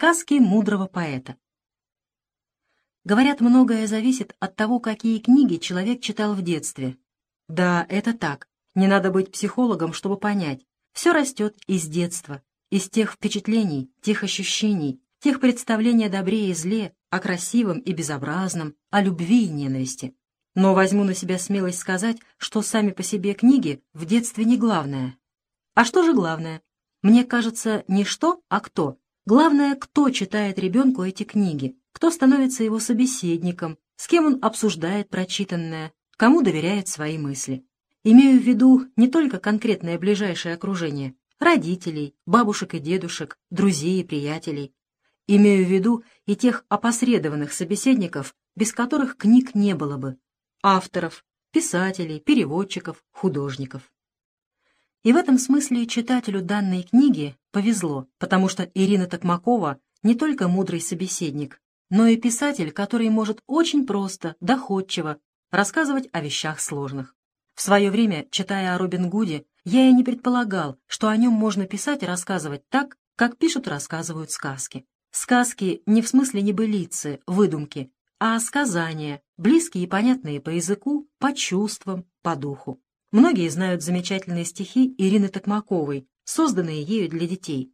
Сказки мудрого поэта. Говорят, многое зависит от того, какие книги человек читал в детстве. Да, это так. Не надо быть психологом, чтобы понять. Все растет из детства, из тех впечатлений, тех ощущений, тех представлений о добре и зле, о красивом и безобразном, о любви и ненависти. Но возьму на себя смелость сказать, что сами по себе книги в детстве не главное. А что же главное? Мне кажется, не что, а кто. Главное, кто читает ребенку эти книги, кто становится его собеседником, с кем он обсуждает прочитанное, кому доверяет свои мысли. Имею в виду не только конкретное ближайшее окружение, родителей, бабушек и дедушек, друзей и приятелей. Имею в виду и тех опосредованных собеседников, без которых книг не было бы, авторов, писателей, переводчиков, художников. И в этом смысле читателю данной книги повезло, потому что Ирина Токмакова не только мудрый собеседник, но и писатель, который может очень просто, доходчиво рассказывать о вещах сложных. В свое время, читая о Робин Гуде, я и не предполагал, что о нем можно писать и рассказывать так, как пишут и рассказывают сказки. Сказки не в смысле небылицы, выдумки, а сказания, близкие и понятные по языку, по чувствам, по духу. Многие знают замечательные стихи Ирины Токмаковой, созданные ею для детей.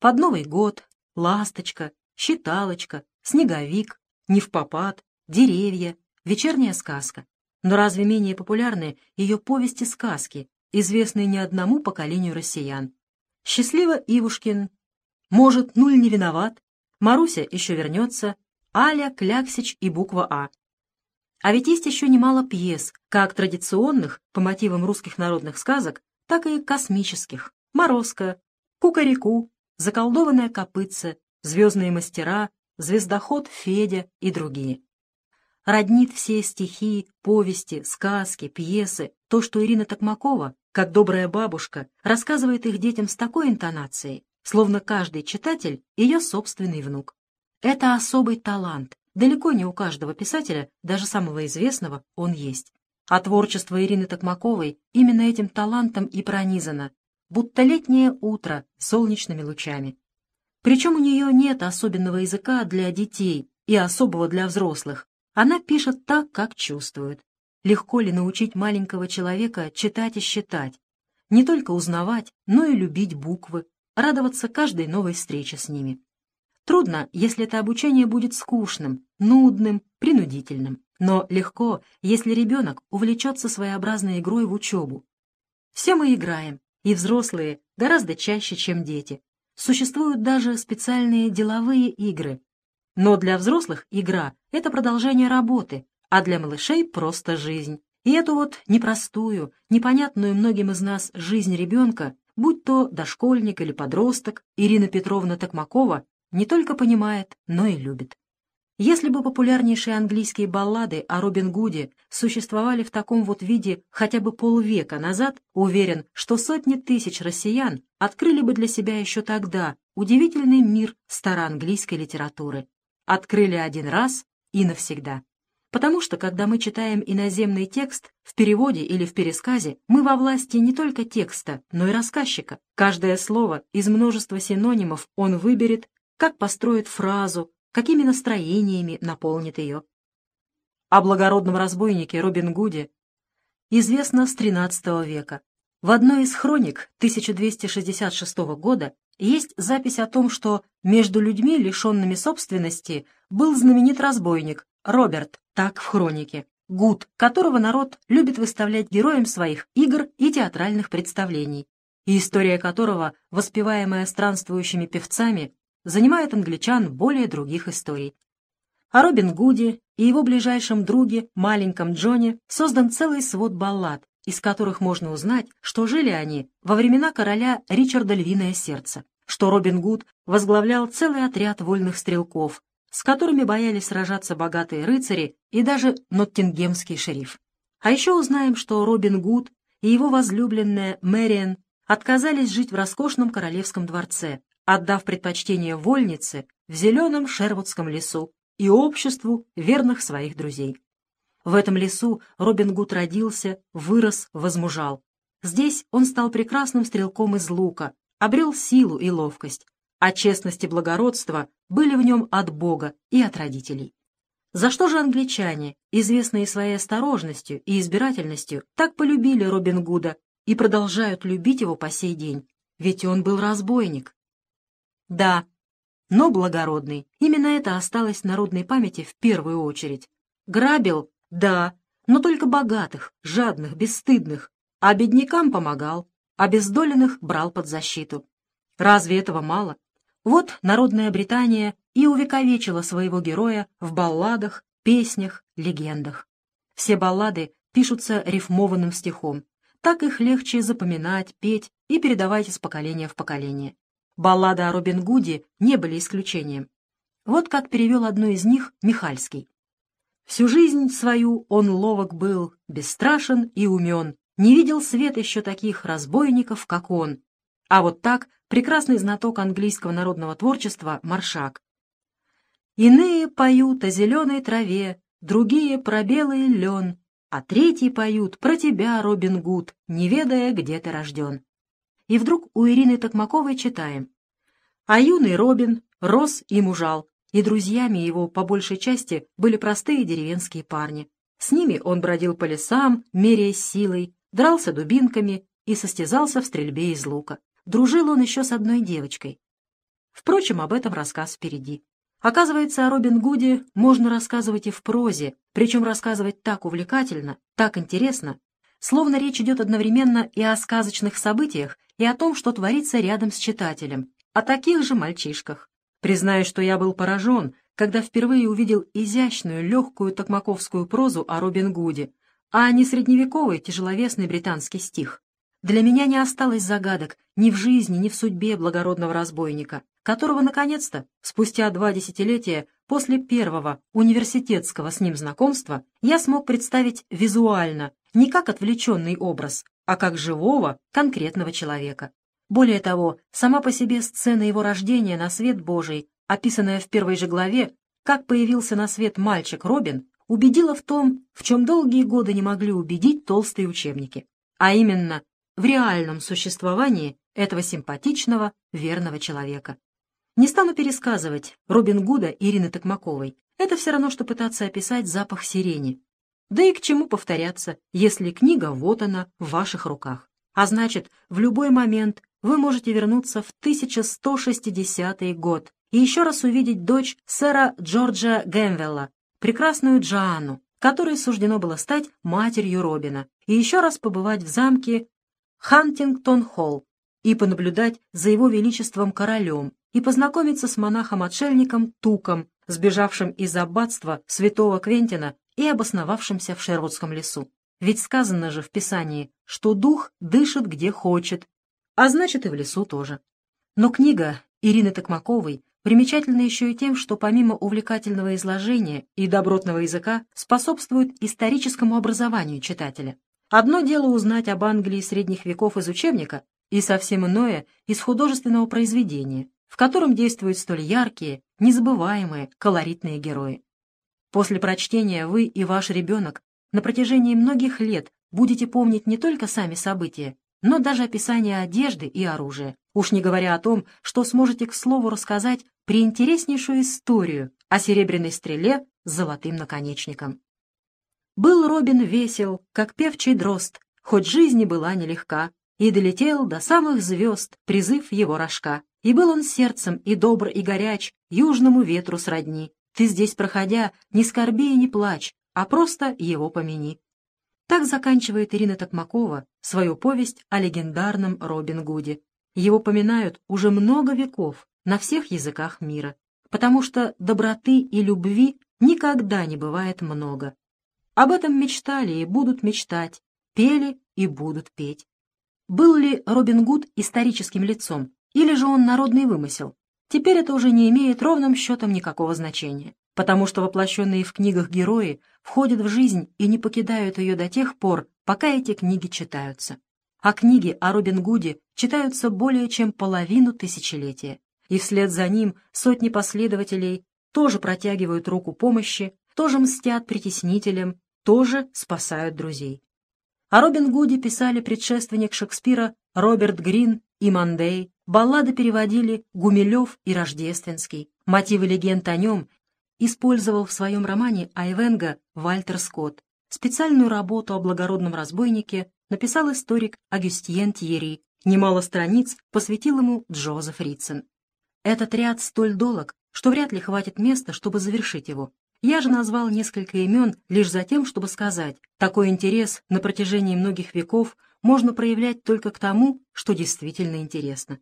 «Под Новый год», «Ласточка», «Считалочка», «Снеговик», «Невпопад», «Деревья», «Вечерняя сказка». Но разве менее популярны ее повести-сказки, известные не одному поколению россиян? «Счастливо Ивушкин», «Может, нуль не виноват», «Маруся еще вернется», «Аля, Кляксич и буква А». А ведь есть еще немало пьес, как традиционных, по мотивам русских народных сказок, так и космических. «Морозко», «Кукареку», «Заколдованная копытца», «Звездные мастера», «Звездоход Федя» и другие. Роднит все стихи, повести, сказки, пьесы, то, что Ирина Токмакова, как добрая бабушка, рассказывает их детям с такой интонацией, словно каждый читатель — ее собственный внук. Это особый талант, Далеко не у каждого писателя, даже самого известного, он есть. А творчество Ирины Токмаковой именно этим талантом и пронизано, будто летнее утро солнечными лучами. Причем у нее нет особенного языка для детей и особого для взрослых. Она пишет так, как чувствует. Легко ли научить маленького человека читать и считать? Не только узнавать, но и любить буквы, радоваться каждой новой встрече с ними. Трудно, если это обучение будет скучным, нудным, принудительным. Но легко, если ребенок увлечется своеобразной игрой в учебу. Все мы играем, и взрослые гораздо чаще, чем дети. Существуют даже специальные деловые игры. Но для взрослых игра — это продолжение работы, а для малышей просто жизнь. И эту вот непростую, непонятную многим из нас жизнь ребенка, будь то дошкольник или подросток, Ирина Петровна Токмакова не только понимает, но и любит. Если бы популярнейшие английские баллады о Робин Гуде существовали в таком вот виде хотя бы полвека назад, уверен, что сотни тысяч россиян открыли бы для себя еще тогда удивительный мир староанглийской литературы. Открыли один раз и навсегда. Потому что, когда мы читаем иноземный текст, в переводе или в пересказе, мы во власти не только текста, но и рассказчика. Каждое слово из множества синонимов он выберет как построит фразу, какими настроениями наполнит ее. О благородном разбойнике Робин Гуде известно с XIII века. В одной из хроник 1266 года есть запись о том, что между людьми, лишенными собственности, был знаменит разбойник Роберт, так в хронике, Гуд, которого народ любит выставлять героем своих игр и театральных представлений, и история которого, воспеваемая странствующими певцами, занимает англичан более других историй. О Робин Гуде и его ближайшем друге, маленьком Джоне, создан целый свод баллад, из которых можно узнать, что жили они во времена короля Ричарда Львиное Сердце, что Робин Гуд возглавлял целый отряд вольных стрелков, с которыми боялись сражаться богатые рыцари и даже ноттингемский шериф. А еще узнаем, что Робин Гуд и его возлюбленная Мэриан отказались жить в роскошном королевском дворце, отдав предпочтение вольнице в зеленом Шервудском лесу и обществу верных своих друзей. В этом лесу Робин Гуд родился, вырос, возмужал. Здесь он стал прекрасным стрелком из лука, обрел силу и ловкость, а честность и благородство были в нем от Бога и от родителей. За что же англичане, известные своей осторожностью и избирательностью, так полюбили Робин Гуда и продолжают любить его по сей день? Ведь он был разбойник. Да, но благородный. Именно это осталось в народной памяти в первую очередь. Грабил? Да, но только богатых, жадных, бесстыдных. А беднякам помогал, обездоленных брал под защиту. Разве этого мало? Вот народная Британия и увековечила своего героя в балладах, песнях, легендах. Все баллады пишутся рифмованным стихом. Так их легче запоминать, петь и передавать из поколения в поколение. Баллады о Робин Гуде не были исключением. Вот как перевел одну из них Михальский. «Всю жизнь свою он ловок был, бесстрашен и умен, не видел свет еще таких разбойников, как он, а вот так прекрасный знаток английского народного творчества Маршак. Иные поют о зеленой траве, другие про белый лен, а третьи поют про тебя, Робин Гуд, не ведая, где ты рожден. И вдруг у Ирины Токмаковой читаем. А юный Робин рос и мужал, и друзьями его по большей части были простые деревенские парни. С ними он бродил по лесам, меряясь силой, дрался дубинками и состязался в стрельбе из лука. Дружил он еще с одной девочкой. Впрочем, об этом рассказ впереди. Оказывается, о Робин Гуде можно рассказывать и в прозе, причем рассказывать так увлекательно, так интересно, словно речь идет одновременно и о сказочных событиях, и о том, что творится рядом с читателем, о таких же мальчишках. Признаю, что я был поражен, когда впервые увидел изящную, легкую токмаковскую прозу о Робин Гуде, а не средневековый тяжеловесный британский стих. Для меня не осталось загадок ни в жизни, ни в судьбе благородного разбойника, которого, наконец-то, спустя два десятилетия после первого университетского с ним знакомства, я смог представить визуально, не как отвлеченный образ, а как живого, конкретного человека. Более того, сама по себе сцена его рождения на свет Божий, описанная в первой же главе, как появился на свет мальчик Робин, убедила в том, в чем долгие годы не могли убедить толстые учебники, а именно в реальном существовании этого симпатичного, верного человека. Не стану пересказывать Робин Гуда Ирины Токмаковой. Это все равно, что пытаться описать запах сирени. Да и к чему повторяться, если книга вот она, в ваших руках. А значит, в любой момент вы можете вернуться в 1160 год и еще раз увидеть дочь сэра Джорджа Гэмвелла, прекрасную Джоанну, которой суждено было стать матерью Робина, и еще раз побывать в замке Хантингтон-Холл и понаблюдать за его величеством королем и познакомиться с монахом-отшельником Туком, сбежавшим из аббатства святого Квентина и обосновавшимся в Шервудском лесу. Ведь сказано же в Писании, что дух дышит где хочет, а значит и в лесу тоже. Но книга Ирины Токмаковой примечательна еще и тем, что помимо увлекательного изложения и добротного языка способствует историческому образованию читателя. Одно дело узнать об Англии средних веков из учебника, и совсем иное — из художественного произведения, в котором действуют столь яркие, незабываемые, колоритные герои. После прочтения вы и ваш ребенок на протяжении многих лет будете помнить не только сами события, но даже описание одежды и оружия, уж не говоря о том, что сможете к слову рассказать приинтереснейшую историю о серебряной стреле с золотым наконечником. Был Робин весел, как певчий дрозд, хоть жизни была нелегка, и долетел до самых звезд призыв его рожка. И был он сердцем и добр, и горяч, южному ветру сродни. Ты здесь, проходя, не скорби и не плачь, а просто его помяни. Так заканчивает Ирина Токмакова свою повесть о легендарном Робин Гуде. Его поминают уже много веков на всех языках мира, потому что доброты и любви никогда не бывает много. Об этом мечтали и будут мечтать, пели и будут петь. Был ли Робин Гуд историческим лицом, или же он народный вымысел? Теперь это уже не имеет ровным счетом никакого значения, потому что воплощенные в книгах герои входят в жизнь и не покидают ее до тех пор, пока эти книги читаются. А книги о Робин Гуде читаются более чем половину тысячелетия, и вслед за ним сотни последователей тоже протягивают руку помощи, тоже мстят притеснителям, тоже спасают друзей. О Робин Гуде писали предшественник Шекспира Роберт Грин и Мандей, Баллады переводили Гумилев и Рождественский. Мотивы легенд о нем использовал в своем романе Айвенга Вальтер Скотт. Специальную работу о благородном разбойнике написал историк Агюстьен Тьерри. Немало страниц посвятил ему Джозеф Ритцен. Этот ряд столь долг, что вряд ли хватит места, чтобы завершить его. Я же назвал несколько имен лишь за тем, чтобы сказать, такой интерес на протяжении многих веков можно проявлять только к тому, что действительно интересно.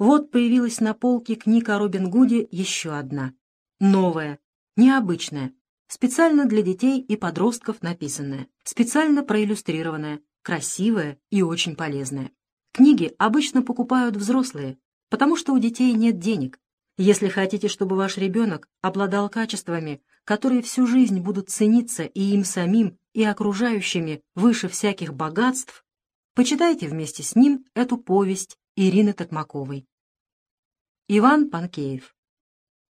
Вот появилась на полке книга о Робин Гуде еще одна. Новая, необычная, специально для детей и подростков написанная, специально проиллюстрированная, красивая и очень полезная. Книги обычно покупают взрослые, потому что у детей нет денег. Если хотите, чтобы ваш ребенок обладал качествами, которые всю жизнь будут цениться и им самим, и окружающими выше всяких богатств, почитайте вместе с ним эту повесть Ирины Токмаковой. Иван Панкеев